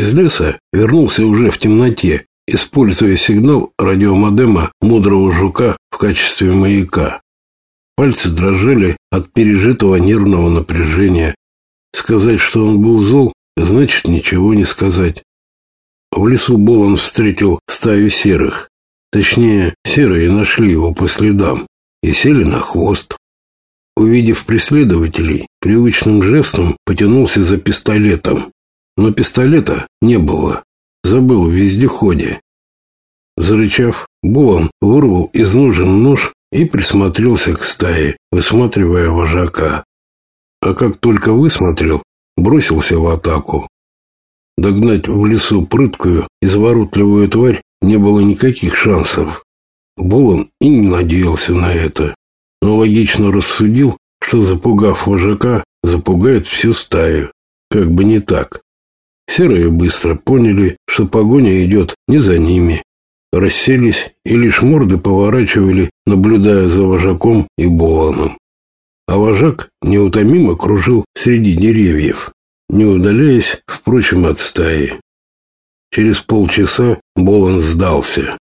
из леса вернулся уже в темноте, используя сигнал радиомодема мудрого жука в качестве маяка. Пальцы дрожали от пережитого нервного напряжения. Сказать, что он был зол, значит ничего не сказать. В лесу Болон встретил стаю серых. Точнее, серые нашли его по следам и сели на хвост. Увидев преследователей, привычным жестом потянулся за пистолетом. Но пистолета не было. Забыл в вездеходе. Зарычав, Болон вырвал из ножен нож и присмотрелся к стае, высматривая вожака. А как только высмотрел, бросился в атаку. Догнать в лесу прыткую, изворотливую тварь не было никаких шансов. Болон и не надеялся на это, но логично рассудил, что запугав вожака, запугает всю стаю. Как бы не так. Серые быстро поняли, что погоня идет не за ними. Расселись и лишь морды поворачивали, наблюдая за вожаком и Болоном. А вожак неутомимо кружил среди деревьев, не удаляясь, впрочем, от стаи. Через полчаса Болон сдался,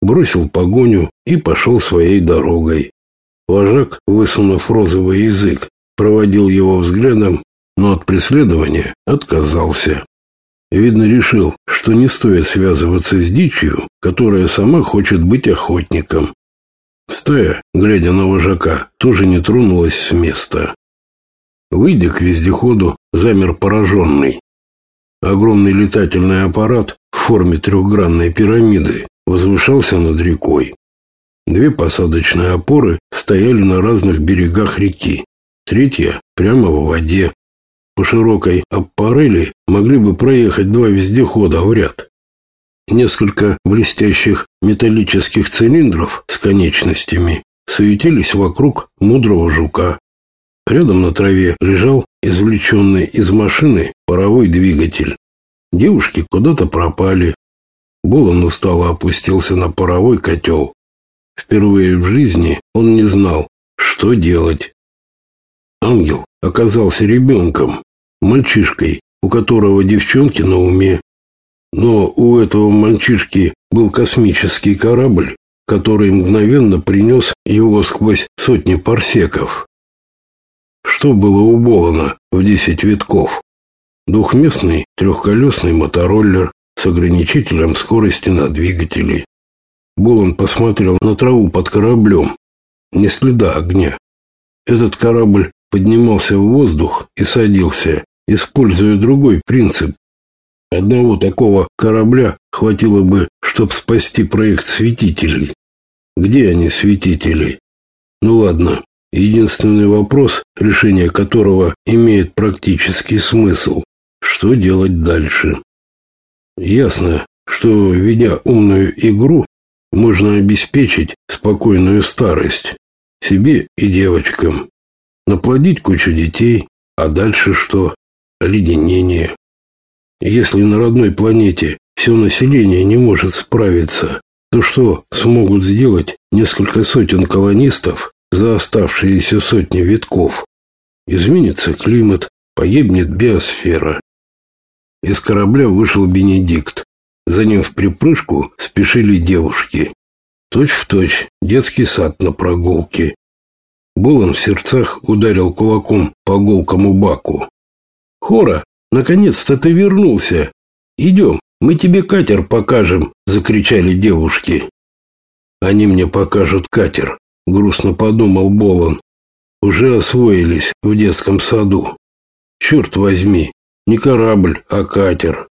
бросил погоню и пошел своей дорогой. Вожак, высунув розовый язык, проводил его взглядом, но от преследования отказался. Видно, решил, что не стоит связываться с дичью, которая сама хочет быть охотником. Стая, глядя на вожака, тоже не тронулась с места. Выйдя к вездеходу, замер пораженный. Огромный летательный аппарат в форме трехгранной пирамиды возвышался над рекой. Две посадочные опоры стояли на разных берегах реки, третья прямо в воде. По широкой аппарели могли бы проехать два вездехода в ряд. Несколько блестящих металлических цилиндров с конечностями суетились вокруг мудрого жука. Рядом на траве лежал извлеченный из машины паровой двигатель. Девушки куда-то пропали. Болон устало опустился на паровой котел. Впервые в жизни он не знал, что делать. Ангел оказался ребенком, мальчишкой, у которого девчонки на уме. Но у этого мальчишки был космический корабль, который мгновенно принес его сквозь сотни парсеков. Что было у Болона в десять витков? Двухместный трехколесный мотороллер с ограничителем скорости на двигателе. Болон посмотрел на траву под кораблем. Не следа огня. Этот корабль поднимался в воздух и садился, используя другой принцип. Одного такого корабля хватило бы, чтобы спасти проект светителей. Где они, светители? Ну ладно, Единственный вопрос, решение которого имеет практический смысл. Что делать дальше? Ясно, что, ведя умную игру, можно обеспечить спокойную старость себе и девочкам. Наплодить кучу детей, а дальше что? Оледенение. Если на родной планете все население не может справиться, то что смогут сделать несколько сотен колонистов за оставшиеся сотни витков. Изменится климат, погибнет биосфера. Из корабля вышел Бенедикт. За ним в припрыжку спешили девушки. Точь в точь детский сад на прогулке. Болон в сердцах ударил кулаком по голкому баку. «Хора, наконец-то ты вернулся! Идем, мы тебе катер покажем!» — закричали девушки. «Они мне покажут катер», грустно подумал Болон. Уже освоились в детском саду. Черт возьми, не корабль, а катер.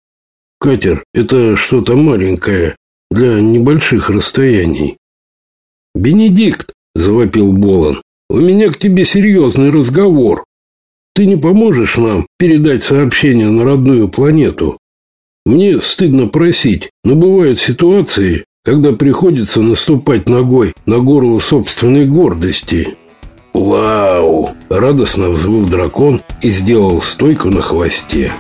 Катер – это что-то маленькое для небольших расстояний. «Бенедикт!» – завопил Болон. «У меня к тебе серьезный разговор. Ты не поможешь нам передать сообщение на родную планету? Мне стыдно просить, но бывают ситуации, когда приходится наступать ногой на горло собственной гордости. «Вау!» – радостно взвыл дракон и сделал стойку на хвосте.